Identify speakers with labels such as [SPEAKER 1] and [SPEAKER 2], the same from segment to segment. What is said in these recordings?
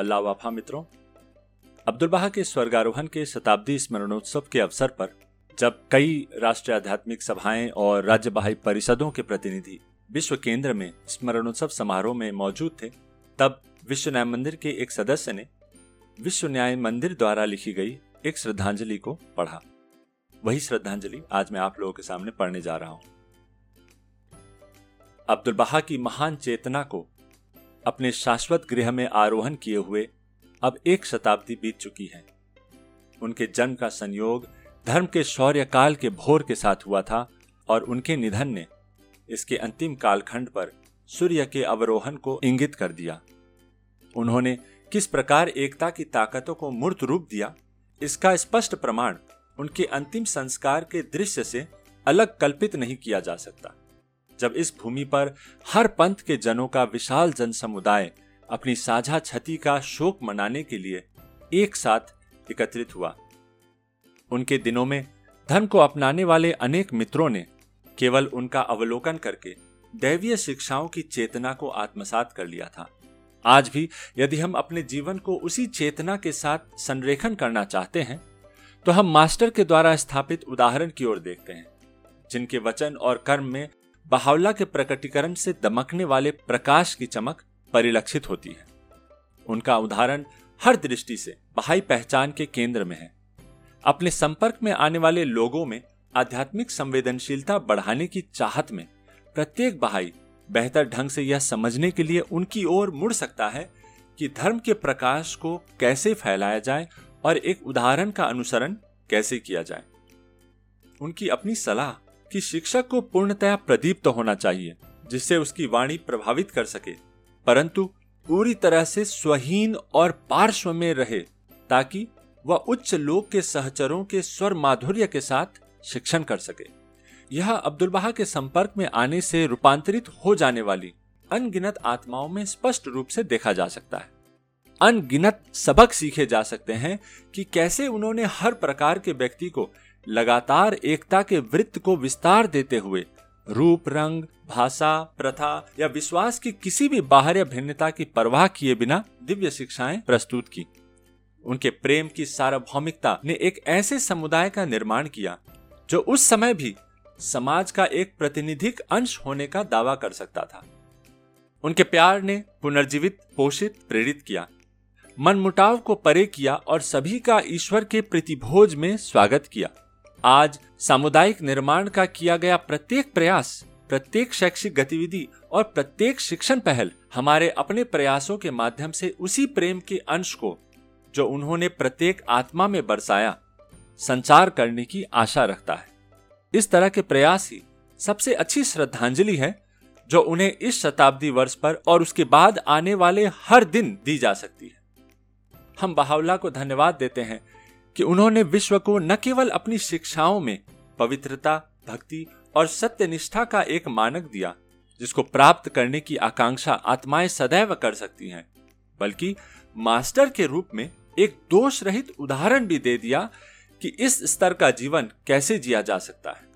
[SPEAKER 1] अल्लाह वाफा मित्रों, अब्दुल बहा के स्वर्गारोहण के शताब्दी स्मरणोत्सव के अवसर पर जब कई राष्ट्रीय आध्यात्मिक सभाएँ और राज्य बहाई परिषदों के प्रतिनिधि विश्व केंद्र में स्मरणोत्सव समारोह में मौजूद थे, तब विश्व न्याय मंदिर के एक सदस्य ने विश्व न्याय मंदिर द्वारा लिखी गई एक श्रद्धांजलि को पढ़ा। वही श्रद्धांजलि आज मैं आप लोगों के सामने पढ़ने जा रहा हूँ। अब्दुल बहा की महान चेतना को अपने शाश्वत गृह में आरोहण किए हुए अब एक शताब्दी बीत चुकी है। उनके जन्म का संयोग धर्म के शौर्य काल के भोर के साथ हुआ था और उनके निधन ने इसके अंतिम कालखंड पर सूर्य के अवरोहण को इंगित कर दिया। उन्होंने किस प्रकार एकता की ताकतों को मूर्त रूप दिया, इसका स्पष्ट प्रमाण उनके अंतिम संस्कार के दृश्य से अलग कल्पित नहीं किया जा सकता। जब इस भूमि पर हर पंथ के जनों का विशाल जन समुदाय अपनी साझा क्षति का शोक मनाने के लिए एक साथ एकत्रित हुआ। उनके दिनों में धर्म को अपनाने वाले अनेक मित्रों ने केवल उनका अवलोकन करके दैवीय शिक्षाओं की चेतना को आत्मसात कर लिया था। आज भी यदि हम अपने जीवन को उसी चेतना के साथ संरेखन करना चाहते हैं तो हम मास्टर के द्वारा स्थापित उदाहरण की ओर देखते हैं, जिनके वचन और कर्म में बहावला के प्रकटीकरण से दमकने वाले प्रकाश की चमक परिलक्षित होती है। उनका उदाहरण हर दृष्टि से बहाई पहचान के केंद्र में है। अपने संपर्क में आने वाले लोगों में आध्यात्मिक संवेदनशीलता बढ़ाने की चाहत में प्रत्येक बहाई बेहतर ढंग से यह समझने के लिए उनकी ओर मुड़ सकता है कि धर्म के प्रकाश को कैसे फैलाया जाए और एक उदाहरण का अनुसरण कैसे किया जाए। उनकी अपनी सलाह कि शिक्षक को पूर्णतया प्रदीप्त तो होना चाहिए, जिससे उसकी वाणी प्रभावित कर सके। परंतु पूरी तरह से स्वहीन और पार्श्व में रहे, ताकि वह उच्च लोक के सहचरों के स्वर माधुर्य के साथ शिक्षण कर सके। यह अब्दुल बहा के संपर्क में आने से रूपांतरित हो जाने वाली अनगिनत आत्माओं में स्पष्ट रूप से देखा जा सकता है। अनगिनत सबक सीखे जा सकते हैं कि कैसे उन्होंने हर प्रकार के व्यक्ति को लगातार एकता के वृत्त को विस्तार देते हुए, रूप, रंग, भाषा, प्रथा या विश्वास की किसी भी बाहर भिन्नता की परवाह किए बिना दिव्य शिक्षाएँ प्रस्तुत की। उनके प्रेम की सार्वभौमिकता ने एक ऐसे समुदाय का निर्माण किया, जो उस समय भी समाज का एक प्रतिनिधिक अंश होने का दावा कर सकता था। उनके प्यार ने पुनर्जीवित, पोषित, प्रेरित किया। मनमुटाव को परे किया और सभी का ईश्वर के प्रतिभोज में स्वागत किया। आज सामुदायिक निर्माण का किया गया प्रत्येक प्रयास, प्रत्येक शैक्षिक गतिविधि और प्रत्येक शिक्षण पहल हमारे अपने प्रयासों के माध्यम से उसी प्रेम के अंश को, जो उन्होंने प्रत्येक आत्मा में बरसाया, संचार करने की आशा रखता है। इस तरह के प्रयास ही सबसे अच्छी श्रद्धांजलि है, जो उन्हें इस शताब्दी वर्ष पर और उसके बाद आने वाले हर दिन दी जा सकती है। हम बहावला को धन्यवाद देते हैं कि उन्होंने विश्व को न केवल अपनी शिक्षाओं में पवित्रता, भक्ति और सत्य निष्ठा का एक मानक दिया, जिसको प्राप्त करने की आकांक्षा आत्माएँ सदैव कर सकती हैं, बल्कि मास्टर के रूप में एक दोष रहित उदाहरण भी दे दिया कि इस स्तर का जीवन कैसे जिया जा सकता है।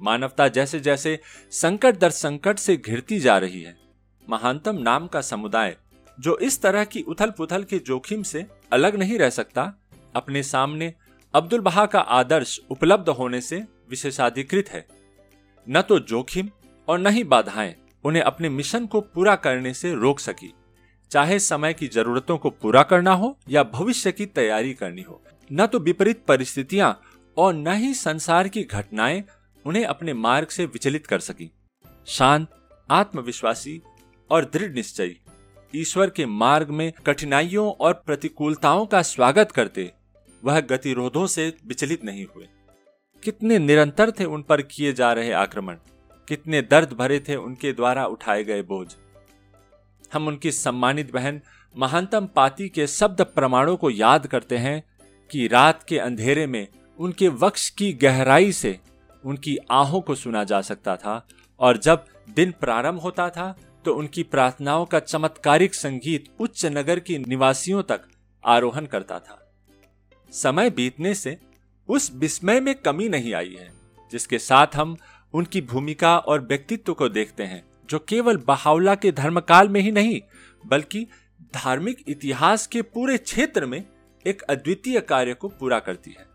[SPEAKER 1] मानवता जैसे जैसे संकट दर संकट से घिरती जा रही है, महानतम नाम का समुदाय, जो इस तरह की उथल पुथल के जोखिम से अलग नहीं रह सकता अपने सामने अब्दुल बहा का आदर्श उपलब्ध होने से विशेषाधिकृत है। न तो जोखिम और न ही बाधाएँ उन्हें अपने मिशन को पूरा करने से रोक सकी। चाहे समय की जरूरतों को पूरा करना हो या भविष्य की तैयारी करनी हो, न तो विपरीत परिस्थितियाँ और न ही संसार की घटनाएँ उन्हें अपने मार्ग से विचलित कर सकी। शांत, आत्मविश्वासी और दृढ़ निश्चयी ईश्वर के मार्ग में कठिनाइयों और प्रतिकूलताओं का स्वागत करते वह गतिरोधों से विचलित नहीं हुए। कितने निरंतर थे उन पर किए जा रहे आक्रमण। कितने दर्द भरे थे उनके द्वारा उठाए गए बोझ। हम उनकी सम्मानित बहन महानतम पाती के शब्द प्रमाणों को याद करते हैं कि रात के अंधेरे में उनके वक्ष की गहराई से उनकी आहों को सुना जा सकता था और जब दिन प्रारंभ होता था तो उनकी प्रार्थनाओं का चमत्कारिक संगीत उच्च नगर की निवासियों तक आरोहण करता था। समय बीतने से उस विस्मय में कमी नहीं आई है, जिसके साथ हम उनकी भूमिका और व्यक्तित्व को देखते हैं, जो केवल बहावला के धर्मकाल में ही नहीं, बल्कि धार्मिक इतिहास के पूरे क्षेत्र में एक अद्वितीय कार्य को पूरा करती है।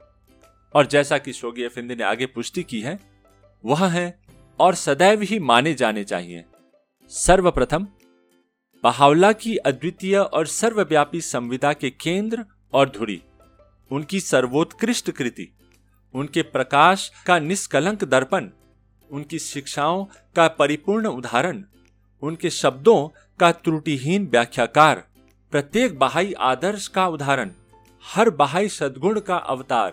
[SPEAKER 1] और जैसा कि शोगी अफिंदी ने आगे पुष्टि की है, वह है और सदैव ही माने जाने चाहिए। सर्वप्रथम, बहावला की अद्वितीय और सर्वव्यापी संविदा के केंद्र और धुरी। उनकी सर्वोत्कृष्ट कृति, उनके प्रकाश का निष्कलंक दर्पण, उनकी शिक्षाओं का परिपूर्ण उदाहरण, उनके शब्दों का त्रुटिहीन व्याख्याकार, प्रत्येक बहाई आदर्श का उदाहरण, हर बहाई सद्गुण का अवतार,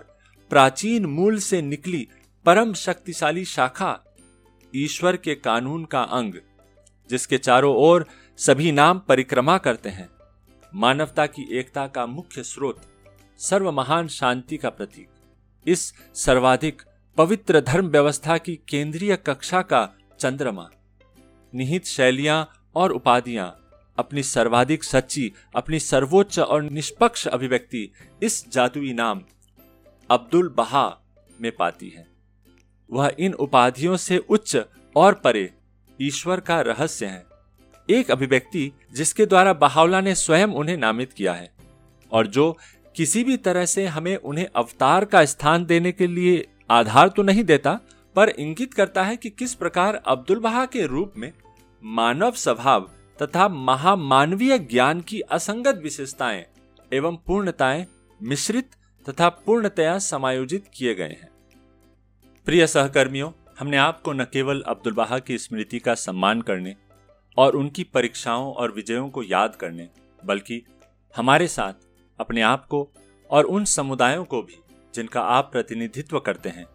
[SPEAKER 1] प्राचीन मूल से निकली परम शक्तिशाली शाखा, ईश्वर के कानून का अंग, जिसके चारों ओर सभी नाम परिक्रमा करते हैं। मानवता की एकता का मुख्य स्रोत सर्व महान शांति का प्रतीक। इस सर्वाधिक पवित्र धर्म व्यवस्था की केंद्रीय कक्षा का चंद्रमा। निहित शैलियाँ और उपाधियाँ, अपनी सर्वाधिक सच्ची, अपनी सर्वोच्च और निष्पक्ष अभिव्यक्ति इस जादुई नाम अब्दुल बहा में पाती है। वह इन उपाधियों से उच्च और परे ईश्वर का रहस्य है। एक अभिव्यक्ति जिसके द्वारा बहावला ने स्वयं उन्हें नामित किया है और जो किसी भी तरह से हमें उन्हें अवतार का स्थान देने के लिए आधार तो नहीं देता, पर इंगित करता है कि किस प्रकार अब्दुल बहा के रूप में मानव स्वभाव तथा महामानवीय ज्ञान की असंगत विशेषताएँ एवं पूर्णताएँ मिश्रित तथा पूर्णतया समायोजित किए गए हैं। प्रिय सहकर्मियों, हमने आपको न केवल अब्दुल बहा की स्मृति का सम्मान करने और उनकी परीक्षाओं और विजयों को याद करने, बल्कि हमारे साथ अपने आप को और उन समुदायों को भी, जिनका आप प्रतिनिधित्व करते हैं।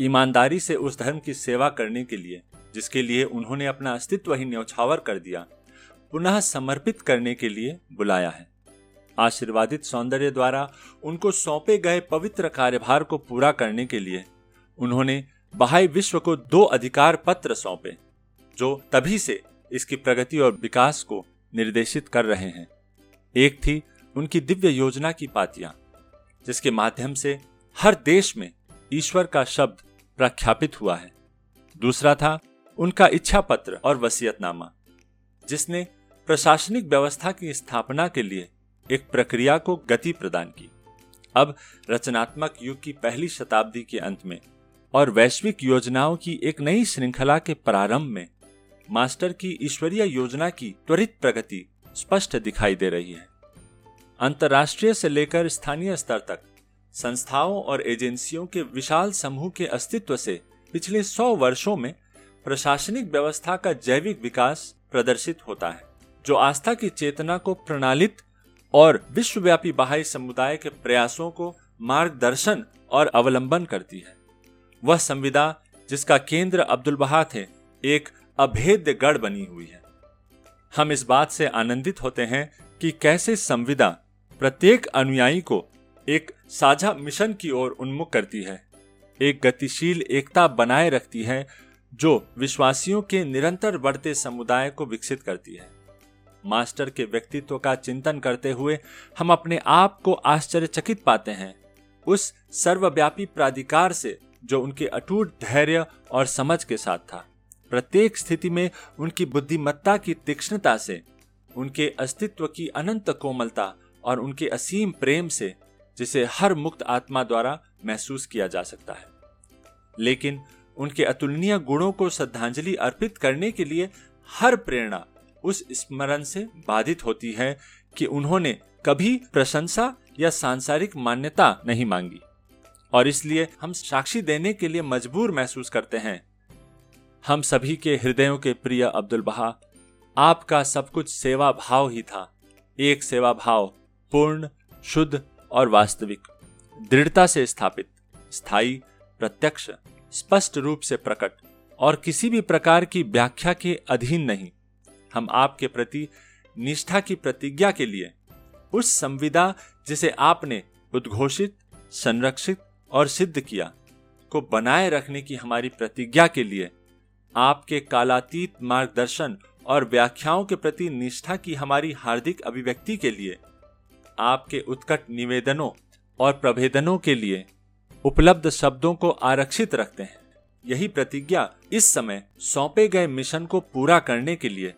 [SPEAKER 1] ईमानदारी से उस धर्म की सेवा करने के लिए, जिसके लिए उन्होंने अपना अस्तित्व ही न्यौछावर कर दिया, पुनः समर्पित करने के लिए बुलाया है। आशीर्वादित सौंदर्य द्वारा उनको सौंपे गए पवित्र कार्यभार को पूरा करने के लिए, उन्होंने बहाई विश्व को दो अधिकार पत्र सौंपे, जो तभी से इसकी प्रगति और विकास को निर्देशित कर रहे हैं। एक थी उनकी दिव्य योजना की पातियाँ, जिसके माध्यम से हर देश में ईश्वर का शब्द प्रख्यापित हुआ है। दूसरा था उनका इच्छा पत्र और वसीयतनामा, जिसने प्रशासनिक व्यवस्था की स्थापना के लिए एक प्रक्रिया को गति प्रदान की। अब रचनात्मक युग की पहली शताब्दी के अंत में और वैश्विक योजनाओं की एक नई श्रृंखला के प्रारंभ में मास्टर की ईश्वरीय योजना की त्वरित प्रगति स्पष्ट दिखाई दे रही है। अंतर्राष्ट्रीय से लेकर स्थानीय स्तर तक, संस्थाओं और एजेंसियों के विशाल समूह के अस्तित्व से पिछले सौ वर्षों में प्रशासनिक व्यवस्था का जैविक विकास प्रदर्शित होता है, जो आस्था की चेतना को प्रणालित और विश्वव्यापी बाह्य समुदाय के प्रयासों को मार्गदर्शन और अवलंबन करती है। वह संविदा, जिसका केंद्र अब्दुल बहा थे, एक अभेद्य गढ़ बनी हुई है। हम इस बात से आनंदित होते हैं कि कैसे संविदा प्रत्येक अनुयायी को एक साझा मिशन की ओर उन्मुख करती है, एक गतिशील एकता बनाए रखती है, जो विश्वासियों के निरंतर बढ़ते समुदाय को विकसित करती है। मास्टर के व्यक्तित्व का चिंतन करते हुए हम अपने आप को आश्चर्यचकित पाते हैं। उस सर्वव्यापी प्राधिकार से जो उनके अटूट धैर्य और समझ के साथ था। प्रत्येक स्थिति में उनकी बुद्धिमत्ता की तीक्ष्णता से, उनके अस्तित्व की अनंत कोमलता और उनके असीम प्रेम से, जिसे हर मुक्त आत्मा द्वारा महसूस किया जा सकता है। लेकिन उनके अतुलनीय गुणों को श्रद्धांजलि अर्पित करने के लिए हर प्रेरणा उस स्मरण से बाधित होती है कि उन्होंने कभी प्रशंसा या सांसारिक मान्यता नहीं मांगी। और इसलिए हम साक्षी देने के लिए मजबूर महसूस करते हैं। हम सभी के हृदयों के प्रिय अब्दुल बहा, आपका सब कुछ सेवा भाव ही था। एक सेवा भाव पूर्ण, शुद्ध और वास्तविक, दृढ़ता से स्थापित, स्थायी, प्रत्यक्ष, स्पष्ट रूप से प्रकट और किसी भी प्रकार की व्याख्या के अधीन नहीं। हम आपके प्रति, निष्ठा की प्रतिज्ञा के लिए उस संविदा जिसे आपने उद्घोषित, संरक्षित और सिद्ध किया को बनाए रखने की हमारी प्रतिज्ञा के लिए आपके कालातीत मार्गदर्शन और व्याख्याओं के प्रति निष्ठा की हमारी हार्दिक अभिव्यक्ति के लिए आपके उत्कट निवेदनों और प्रभेदनों के लिए उपलब्ध शब्दों को आरक्षित रखते हैं। यही प्रतिज्ञा इस समय सौंपे गए मिशन को पूरा करने के लिए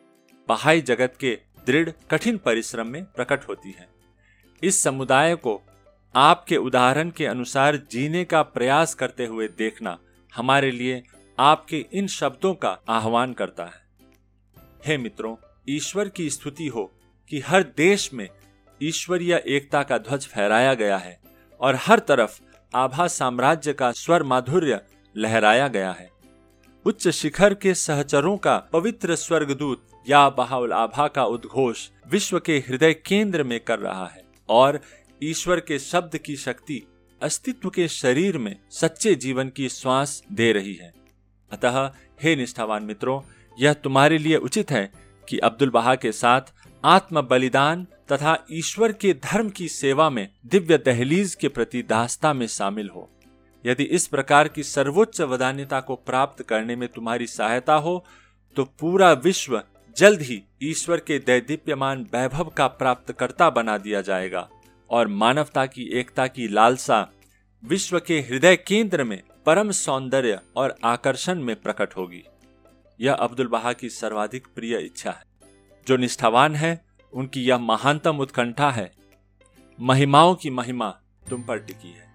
[SPEAKER 1] बहाई जगत के दृढ़, कठिन परिश्रम में प्रकट होती है। इस समुदाय को आपके उदाहरण के अनुसार जीने का प्रयास करते हुए देखना हमारे लिए आपके इन शब्दों का आह्वान करता है। हे मित्रों, ईश्वर की स्तुति हो कि हर देश में ईश्वरीय एकता का ध्वज फहराया गया है और हर तरफ़ आभा साम्राज्य का स्वर माधुर्य लहराया गया है। उच्च शिखर के सहचरों का पवित्र स्वर्गदूत या बहाउल आभा का उद्घोष विश्व के हृदय केंद्र में कर रहा है और ईश्वर के शब्द की शक्ति अस्तित्व के शरीर में सच्चे जीवन की श्वास दे रही है। अतः, हे निष्ठावान मित्रों, यह तुम्हारे लिए उचित है कि अब्दुल बहा के साथ आत्म बलिदान तथा ईश्वर के धर्म की सेवा में दिव्य दहलीज के प्रति दास्ता में शामिल हो। यदि इस प्रकार की सर्वोच्च वदान्यता को प्राप्त करने में तुम्हारी सहायता हो तो पूरा विश्व जल्द ही ईश्वर के दैदीप्यमान वैभव का प्राप्तकर्ता बना दिया जाएगा और मानवता की एकता की लालसा विश्व के हृदय केंद्र में परम सौंदर्य और आकर्षण में प्रकट होगी। यह अब्दुल बहा की सर्वाधिक प्रिय इच्छा है, जो निष्ठावान है उनकी यह महानतम उत्कंठा है। महिमाओं की महिमा तुम पर टिकी है।